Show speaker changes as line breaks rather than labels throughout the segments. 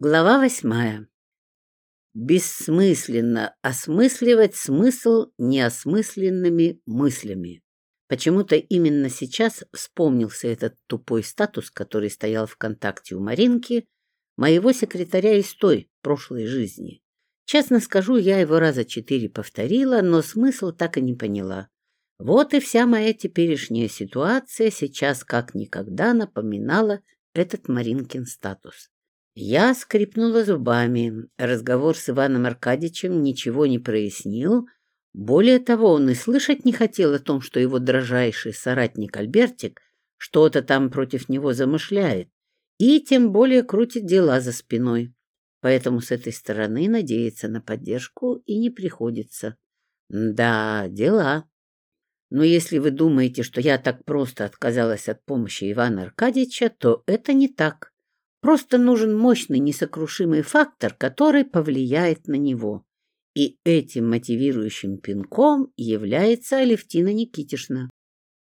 Глава восьмая. Бессмысленно осмысливать смысл неосмысленными мыслями. Почему-то именно сейчас вспомнился этот тупой статус, который стоял в контакте у Маринки, моего секретаря из той прошлой жизни. Честно скажу, я его раза четыре повторила, но смысл так и не поняла. Вот и вся моя теперешняя ситуация сейчас как никогда напоминала этот Маринкин статус. Я скрипнула зубами. Разговор с Иваном Аркадьевичем ничего не прояснил. Более того, он и слышать не хотел о том, что его дрожайший соратник Альбертик что-то там против него замышляет, и тем более крутит дела за спиной. Поэтому с этой стороны надеяться на поддержку и не приходится. Да, дела. Но если вы думаете, что я так просто отказалась от помощи Ивана Аркадьевича, то это не так. Просто нужен мощный несокрушимый фактор, который повлияет на него. И этим мотивирующим пинком является Алевтина Никитишна.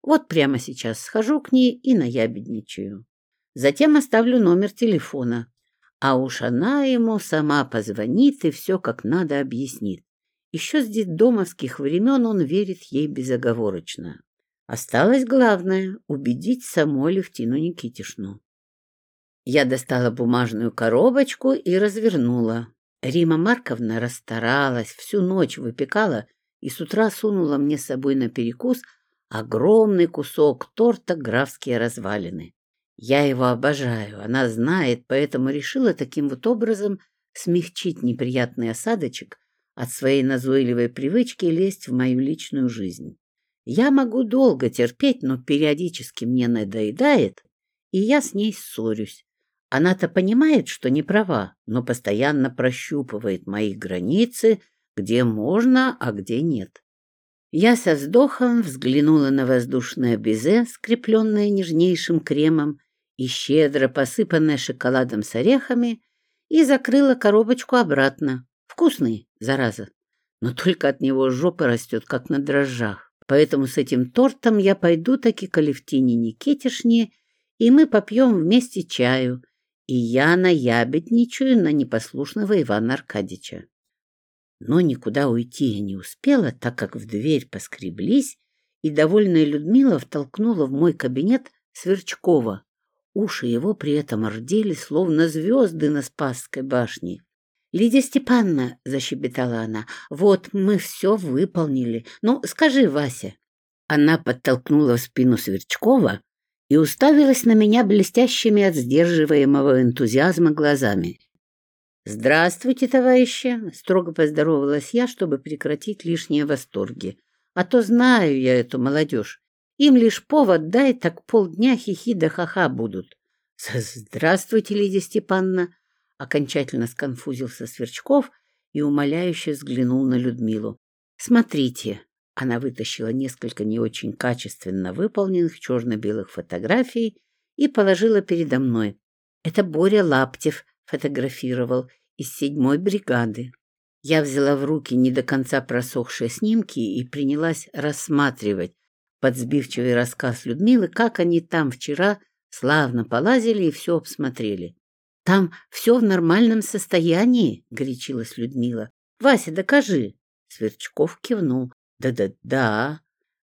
Вот прямо сейчас схожу к ней и наябедничаю. Затем оставлю номер телефона. А уж она ему сама позвонит и все как надо объяснит. Еще с детдомовских времен он верит ей безоговорочно. Осталось главное — убедить саму Алевтину Никитишну. Я достала бумажную коробочку и развернула. Рима Марковна расстаралась, всю ночь выпекала и с утра сунула мне с собой на перекус огромный кусок торта «Графские развалины». Я его обожаю, она знает, поэтому решила таким вот образом смягчить неприятный осадочек от своей назойливой привычки лезть в мою личную жизнь. Я могу долго терпеть, но периодически мне надоедает, и я с ней ссорюсь. Она-то понимает, что не права, но постоянно прощупывает мои границы, где можно, а где нет. Я со вздохом взглянула на воздушное безе, скрепленное нежнейшим кремом и щедро посыпанное шоколадом с орехами, и закрыла коробочку обратно. Вкусный, зараза. Но только от него жопа растет, как на дрожжах. Поэтому с этим тортом я пойду таки к Алевтине Никитишне, и мы попьем вместе чаю — и я наябедничаю на непослушного Ивана Аркадьевича. Но никуда уйти я не успела, так как в дверь поскреблись, и довольная Людмила втолкнула в мой кабинет Сверчкова. Уши его при этом рдели, словно звезды на Спасской башне. — Лидия Степановна, — защебетала она, — вот мы все выполнили. Ну, скажи, Вася. Она подтолкнула в спину Сверчкова, и уставилась на меня блестящими от сдерживаемого энтузиазма глазами. «Здравствуйте, товарищи!» — строго поздоровалась я, чтобы прекратить лишние восторги. «А то знаю я эту молодежь. Им лишь повод дай, так полдня хихи да ха-ха будут». «Здравствуйте, Лидия Степановна!» — окончательно сконфузился Сверчков и умоляюще взглянул на Людмилу. «Смотрите, она вытащила несколько не очень качественно выполненных черно-белых фотографий и положила передо мной. Это Боря Лаптев фотографировал из седьмой бригады. Я взяла в руки не до конца просохшие снимки и принялась рассматривать под рассказ Людмилы, как они там вчера славно полазили и все обсмотрели. «Там все в нормальном состоянии», — горячилась Людмила. «Вася, докажи». Сверчков кивнул. Да-да-да.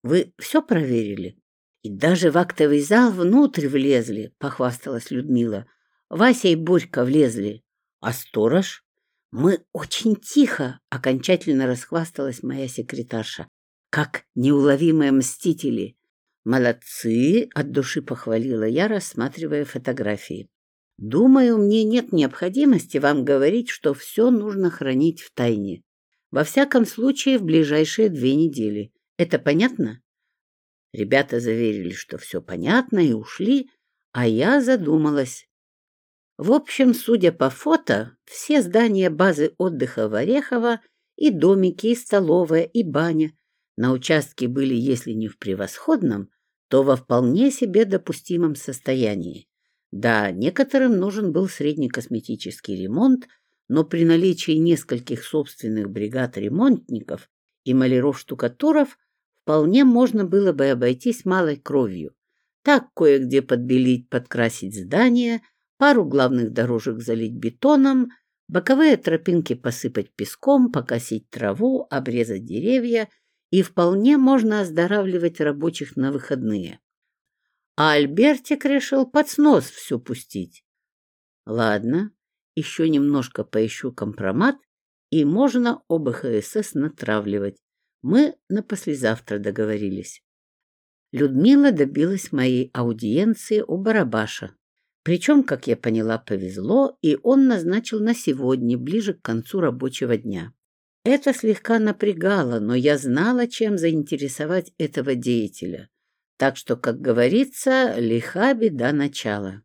Вы все проверили? И даже в актовый зал внутрь влезли, похвасталась Людмила. Вася и Борька влезли. А сторож? Мы очень тихо, окончательно расхвасталась моя секретарша. Как неуловимые мстители. Молодцы, от души похвалила я, рассматривая фотографии. Думаю, мне нет необходимости вам говорить, что все нужно хранить в тайне. Во всяком случае, в ближайшие две недели. Это понятно? Ребята заверили, что все понятно, и ушли, а я задумалась. В общем, судя по фото, все здания базы отдыха в Орехово и домики, и столовая, и баня на участке были, если не в превосходном, то во вполне себе допустимом состоянии. Да, некоторым нужен был средний косметический ремонт – но при наличии нескольких собственных бригад ремонтников и маляров штукатуров вполне можно было бы обойтись малой кровью. Так кое-где подбелить, подкрасить здание, пару главных дорожек залить бетоном, боковые тропинки посыпать песком, покосить траву, обрезать деревья, и вполне можно оздоравливать рабочих на выходные. А Альбертик решил под снос все пустить. Ладно, еще немножко поищу компромат, и можно ОБХСС натравливать. Мы на послезавтра договорились. Людмила добилась моей аудиенции у Барабаша. Причем, как я поняла, повезло, и он назначил на сегодня, ближе к концу рабочего дня. Это слегка напрягало, но я знала, чем заинтересовать этого деятеля. Так что, как говорится, лиха беда начала.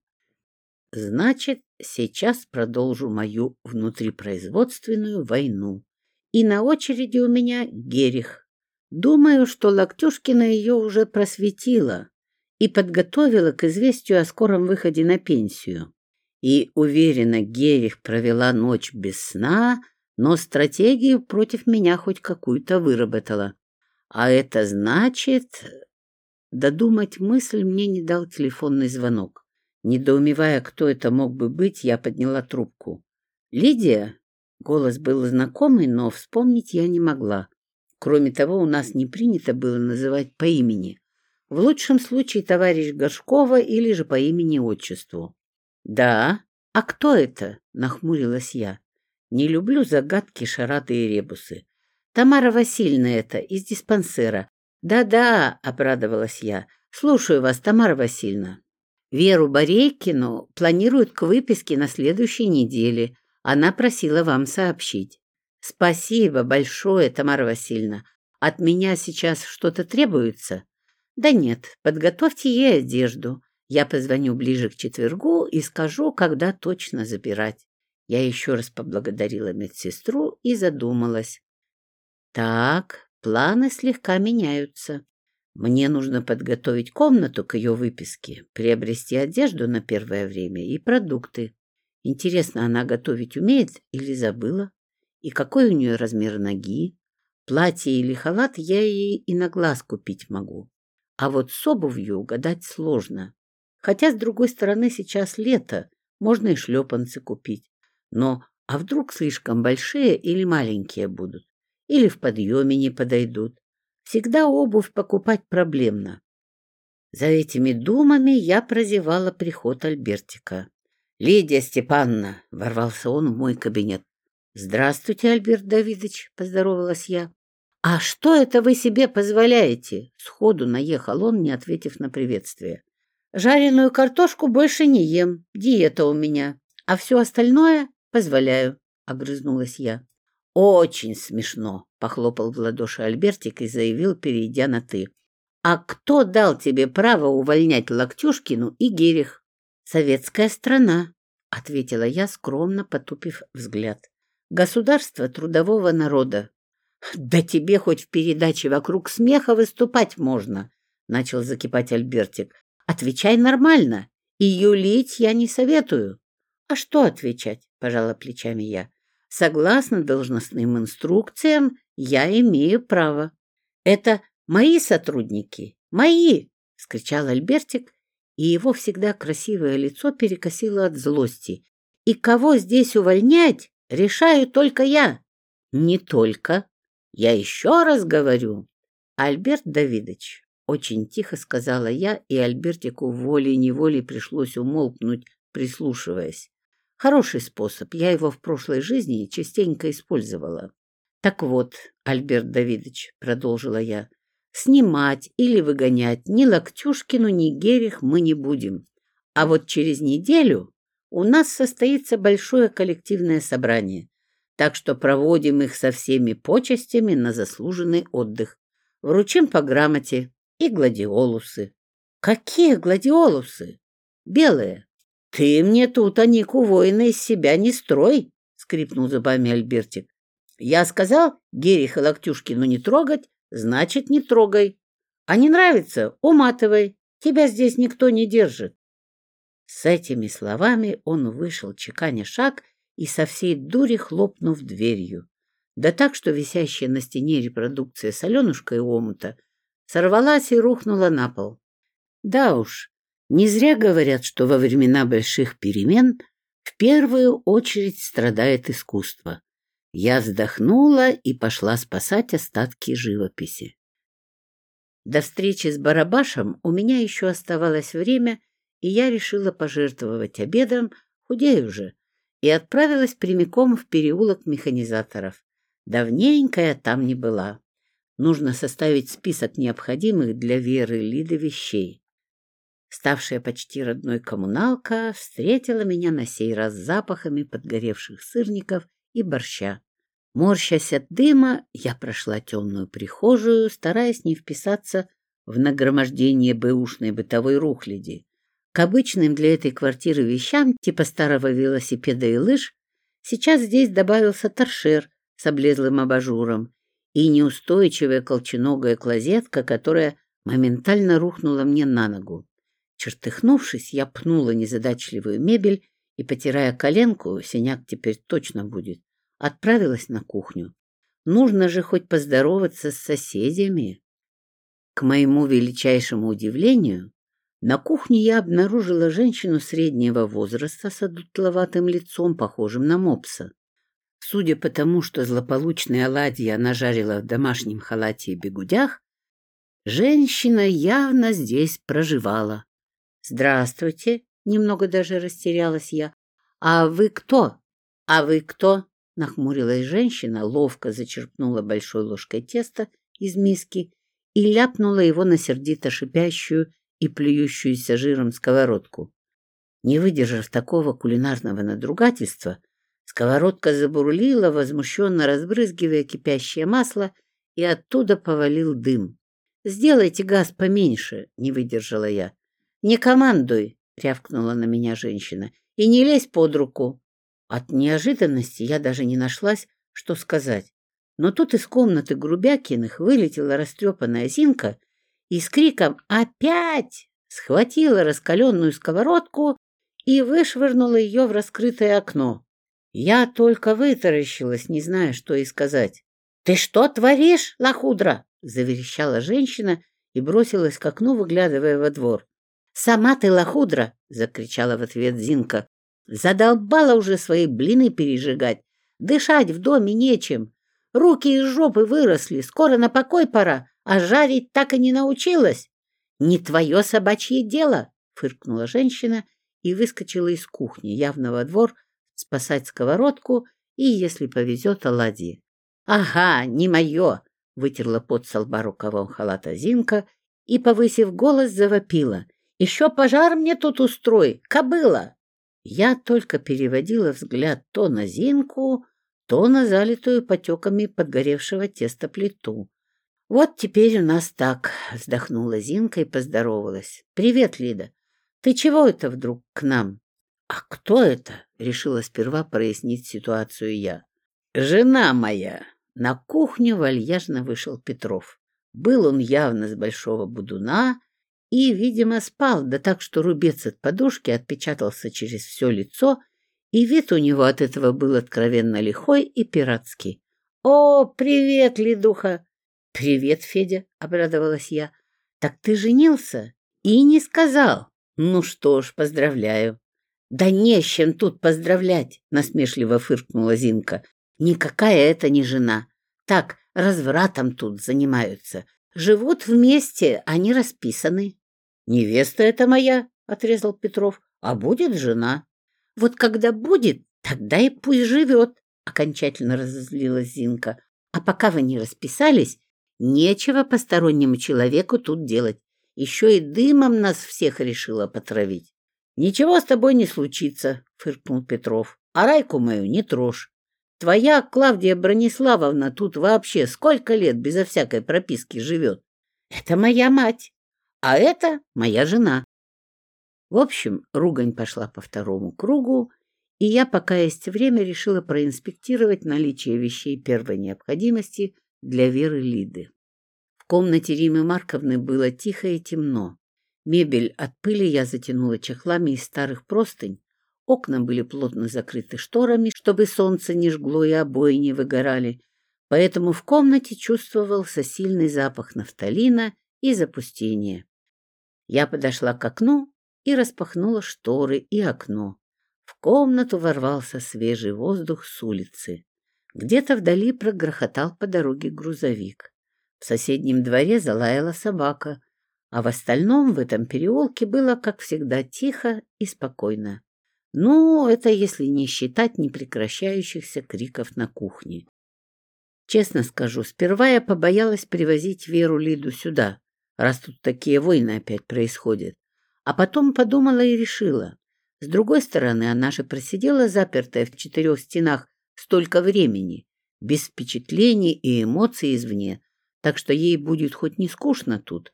Значит, сейчас продолжу мою внутрипроизводственную войну. И на очереди у меня Герих. Думаю, что Лактюшкина ее уже просветила и подготовила к известию о скором выходе на пенсию. И, уверена, Герих провела ночь без сна, но стратегию против меня хоть какую-то выработала. А это значит... Додумать мысль мне не дал телефонный звонок. Недоумевая, кто это мог бы быть, я подняла трубку. «Лидия?» Голос был знакомый, но вспомнить я не могла. Кроме того, у нас не принято было называть по имени. В лучшем случае товарищ Горшкова или же по имени-отчеству. «Да? А кто это?» — нахмурилась я. «Не люблю загадки, шараты и ребусы. Тамара Васильевна это, из диспансера. Да-да», — обрадовалась я. «Слушаю вас, Тамара Васильевна». Веру Борейкину планируют к выписке на следующей неделе. Она просила вам сообщить. Спасибо большое, Тамара Васильевна. От меня сейчас что-то требуется? Да нет, подготовьте ей одежду. Я позвоню ближе к четвергу и скажу, когда точно забирать. Я еще раз поблагодарила медсестру и задумалась. Так, планы слегка меняются. Мне нужно подготовить комнату к ее выписке, приобрести одежду на первое время и продукты. Интересно, она готовить умеет или забыла? И какой у нее размер ноги? Платье или халат я ей и на глаз купить могу. А вот с обувью угадать сложно. Хотя, с другой стороны, сейчас лето, можно и шлепанцы купить. Но а вдруг слишком большие или маленькие будут? Или в подъеме не подойдут? Всегда обувь покупать проблемно. За этими думами я прозевала приход Альбертика. «Лидия Степановна!» — ворвался он в мой кабинет. «Здравствуйте, Альберт Давидович!» — поздоровалась я. «А что это вы себе позволяете?» Сходу наехал он, не ответив на приветствие. «Жареную картошку больше не ем, диета у меня, а все остальное позволяю», — огрызнулась я. «Очень смешно», — похлопал в ладоши Альбертик и заявил, перейдя на «ты». «А кто дал тебе право увольнять Локтюшкину и Герих?» «Советская страна», — ответила я, скромно потупив взгляд. «Государство трудового народа». «Да тебе хоть в передаче «Вокруг смеха» выступать можно», — начал закипать Альбертик. «Отвечай нормально, и юлить я не советую». «А что отвечать?» — пожала плечами я. Согласно должностным инструкциям, я имею право. Это мои сотрудники, мои, — скричал Альбертик, и его всегда красивое лицо перекосило от злости. И кого здесь увольнять, решаю только я. Не только. Я еще раз говорю. Альберт Давидович, очень тихо сказала я, и Альбертику волей-неволей пришлось умолкнуть, прислушиваясь. Хороший способ, я его в прошлой жизни частенько использовала. Так вот, Альберт Давидович, продолжила я, снимать или выгонять ни Локтюшкину, ни Герих мы не будем. А вот через неделю у нас состоится большое коллективное собрание, так что проводим их со всеми почестями на заслуженный отдых. Вручим по грамоте и гладиолусы. Какие гладиолусы? Белые. Ты мне тут Анику воина из себя не строй, скрипнул зубами Альбертик. «Я сказал Гериха Локтюшкину не трогать, значит, не трогай. А не нравится — уматывай. Тебя здесь никто не держит». С этими словами он вышел, чеканя шаг, и со всей дури хлопнув дверью. Да так, что висящая на стене репродукция с Аленушкой омута сорвалась и рухнула на пол. Да уж, Не зря говорят, что во времена больших перемен в первую очередь страдает искусство. Я вздохнула и пошла спасать остатки живописи. До встречи с Барабашем у меня еще оставалось время, и я решила пожертвовать обедом, худею же, и отправилась прямиком в переулок механизаторов. Давненько я там не была. Нужно составить список необходимых для Веры Лиды вещей. Ставшая почти родной коммуналка встретила меня на сей раз запахами подгоревших сырников и борща. Морщась от дыма, я прошла темную прихожую, стараясь не вписаться в нагромождение бэушной бытовой рухляди. К обычным для этой квартиры вещам, типа старого велосипеда и лыж, сейчас здесь добавился торшер с облезлым абажуром и неустойчивая колченогая клозетка, которая моментально рухнула мне на ногу. Чертыхнувшись, я пнула незадачливую мебель и, потирая коленку, синяк теперь точно будет, отправилась на кухню. Нужно же хоть поздороваться с соседями. К моему величайшему удивлению, на кухне я обнаружила женщину среднего возраста с одутловатым лицом, похожим на мопса. Судя по тому, что злополучные оладьи она жарила в домашнем халате и бегудях, женщина явно здесь проживала. «Здравствуйте!» — немного даже растерялась я. «А вы кто? А вы кто?» Нахмурилась женщина, ловко зачерпнула большой ложкой теста из миски и ляпнула его на сердито шипящую и плюющуюся жиром сковородку. Не выдержав такого кулинарного надругательства, сковородка забурлила, возмущенно разбрызгивая кипящее масло, и оттуда повалил дым. «Сделайте газ поменьше», — не выдержала я. «Не командуй», — рявкнула на меня женщина, — «и не лезь под руку». От неожиданности я даже не нашлась, что сказать. Но тут из комнаты Грубякиных вылетела растрепанная Зинка и с криком «Опять!» схватила раскаленную сковородку и вышвырнула ее в раскрытое окно. Я только вытаращилась, не зная, что и сказать. «Ты что творишь, лохудра?» — заверещала женщина и бросилась к окну, выглядывая во двор. «Сама ты лохудра!» — закричала в ответ Зинка, Задолбала уже свои блины пережигать. Дышать в доме нечем. Руки из жопы выросли, скоро на покой пора, а жарить так и не научилась. Не твое собачье дело, фыркнула женщина и выскочила из кухни, явно во двор, спасать сковородку и, если повезет, оладьи. Ага, не мое, вытерла под со лба рукавом халата Зинка и, повысив голос, завопила. Еще пожар мне тут устрой, кобыла! Я только переводила взгляд то на Зинку, то на залитую потеками подгоревшего теста плиту. «Вот теперь у нас так», — вздохнула Зинка и поздоровалась. «Привет, Лида. Ты чего это вдруг к нам?» «А кто это?» — решила сперва прояснить ситуацию я. «Жена моя!» На кухню вальяжно вышел Петров. Был он явно с большого будуна, и, видимо, спал, да так, что рубец от подушки отпечатался через все лицо, и живут вместе, они расписаны. Невеста это моя, — отрезал Петров, — а будет жена. Вот когда будет, тогда и пусть живет, — окончательно разозлилась Зинка. А пока вы не расписались, нечего постороннему человеку тут делать. Еще и дымом нас всех решила потравить. — Ничего с тобой не случится, — фыркнул Петров. — А райку мою не трожь. Твоя Клавдия Брониславовна тут вообще сколько лет безо всякой прописки живет? Это моя мать, а это моя жена. В общем, ругань пошла по второму кругу, и я, пока есть время, решила проинспектировать наличие вещей первой необходимости для Веры Лиды. В комнате Римы Марковны было тихо и темно. Мебель от пыли я затянула чехлами из старых простынь, Окна были плотно закрыты шторами, чтобы солнце не жгло и обои не выгорали, поэтому в комнате чувствовался сильный запах нафталина и запустения. Я подошла к окну и распахнула шторы и окно. В комнату ворвался свежий воздух с улицы. Где-то вдали прогрохотал по дороге грузовик. В соседнем дворе залаяла собака, а в остальном в этом переулке было, как всегда, тихо и спокойно. Ну, это если не считать непрекращающихся криков на кухне. Честно скажу, сперва я побоялась привозить Веру Лиду сюда, раз тут такие войны опять происходят. А потом подумала и решила. С другой стороны, она же просидела запертая в четырех стенах столько времени, без впечатлений и эмоций извне, так что ей будет хоть не скучно тут.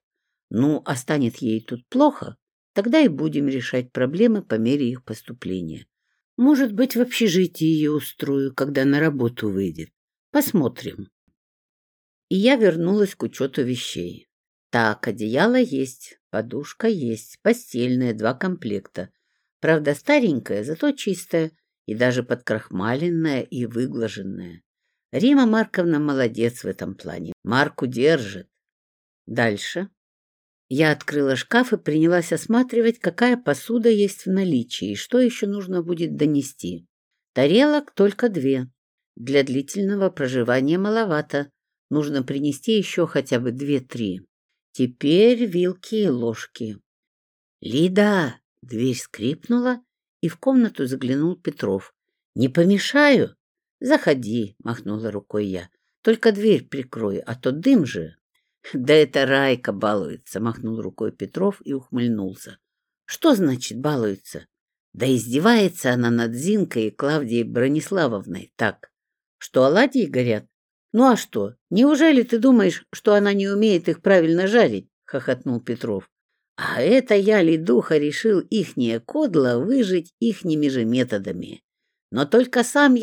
Ну, а станет ей тут плохо, Тогда и будем решать проблемы по мере их поступления. Может быть, в общежитии ее устрою, когда на работу выйдет. Посмотрим. И я вернулась к учету вещей. Так, одеяло есть, подушка есть, постельное, два комплекта. Правда, старенькое, зато чистое, и даже подкрахмаленное и выглаженное. Рима Марковна молодец в этом плане. Марку держит. Дальше. Я открыла шкаф и принялась осматривать, какая посуда есть в наличии и что еще нужно будет донести. Тарелок только две. Для длительного проживания маловато. Нужно принести еще хотя бы две-три. Теперь вилки и ложки. «Лида!» — дверь скрипнула, и в комнату заглянул Петров. «Не помешаю?» «Заходи», — махнула рукой я. «Только дверь прикрой, а то дым же». «Да это Райка балуется», — махнул рукой Петров и ухмыльнулся. «Что значит балуется?» «Да издевается она над Зинкой и Клавдией Брониславовной так, что оладьи горят. Ну а что, неужели ты думаешь, что она не умеет их правильно жарить?» — хохотнул Петров. «А это я, Ледуха, решил ихнее кодло выжить ихними же методами. Но только сам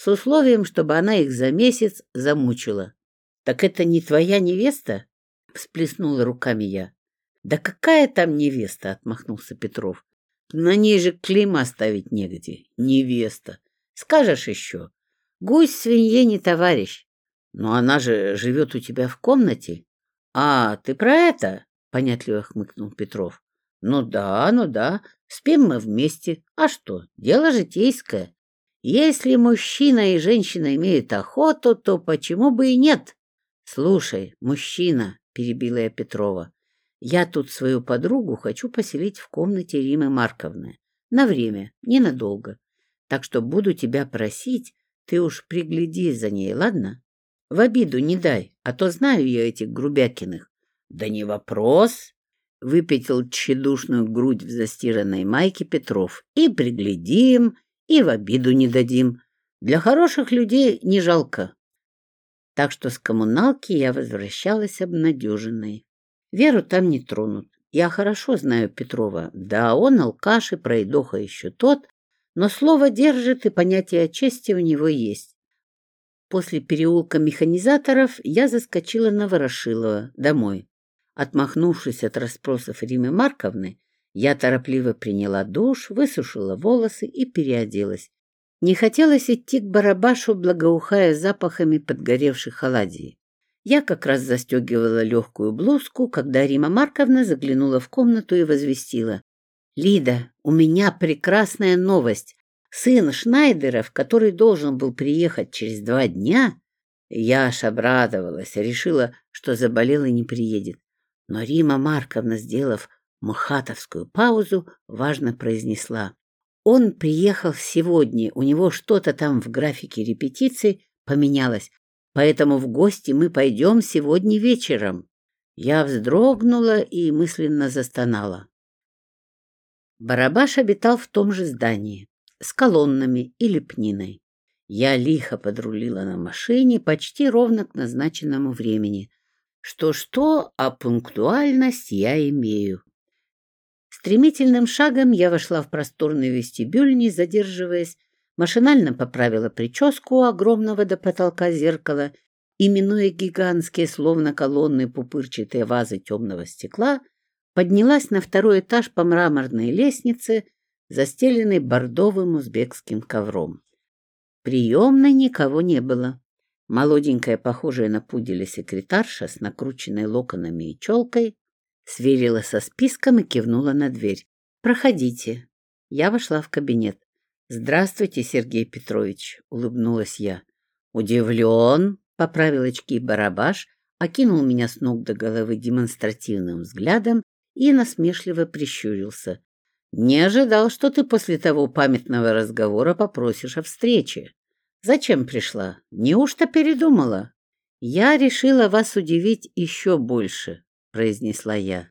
я не сдюжу, поэтому нанял Райку с условием, чтобы она их за месяц замучила. «Так это не твоя невеста?» — всплеснула руками я. «Да какая там невеста?» — отмахнулся Петров. «На ней же клейма ставить негде. Невеста. Скажешь еще. Гусь свинье не товарищ. Но она же живет у тебя в комнате». «А, Если мужчина и женщина имеют охоту, то почему бы и нет? Слушай, мужчина, перебила я Петрова, я тут свою подругу хочу поселить в комнате Римы Марковны. На время, ненадолго. Так что буду тебя просить, ты уж пригляди за ней, ладно? В обиду не дай, а то знаю я этих грубякиных. Да не вопрос, выпятил тщедушную грудь в застиранной майке Петров. И приглядим, и в обиду не дадим. Для хороших людей не жалко. Так что с коммуналки я возвращалась обнадеженной. Веру там не тронут. Я хорошо знаю Петрова. Да, он алкаш и пройдоха еще тот, но слово держит, и понятие о чести у него есть. После переулка механизаторов я заскочила на Ворошилова, домой. Отмахнувшись от расспросов Римы Марковны, я торопливо приняла душ, высушила волосы и переоделась. Не хотелось идти к барабашу, благоухая запахами подгоревших оладий. Я как раз застегивала легкую блузку, когда Рима Марковна заглянула в комнату и возвестила. «Лида, у меня прекрасная новость. Сын Шнайдеров, который должен был приехать через два дня...» Я аж обрадовалась, решила, что заболел и не приедет. Но Рима Марковна, сделав махатовскую паузу, важно произнесла. Он приехал сегодня, у него что-то там в графике репетиций поменялось, поэтому в гости мы пойдем сегодня вечером. Я вздрогнула и мысленно застонала. Барабаш обитал в том же здании, с колоннами и лепниной. Я лихо подрулила на машине почти ровно к назначенному времени. Что-что, а пунктуальность я имею. стремительным шагом я вошла в просторный вестибюль, не задерживаясь, машинально поправила прическу огромного до потолка зеркала и, минуя гигантские, словно колонны, пупырчатые вазы темного стекла, поднялась на второй этаж по мраморной лестнице, застеленной бордовым узбекским ковром. Приемной никого не было. Молоденькая, похожая на пуделя секретарша с накрученной локонами и челкой, Сверила со списком и кивнула на дверь. «Проходите». Я вошла в кабинет. «Здравствуйте, Сергей Петрович», — улыбнулась я. «Удивлен», — поправил очки барабаш, окинул меня с ног до головы демонстративным взглядом и насмешливо прищурился. «Не ожидал, что ты после того памятного разговора попросишь о встрече. Зачем пришла? Неужто передумала?» «Я решила вас удивить еще больше», — произнесла я.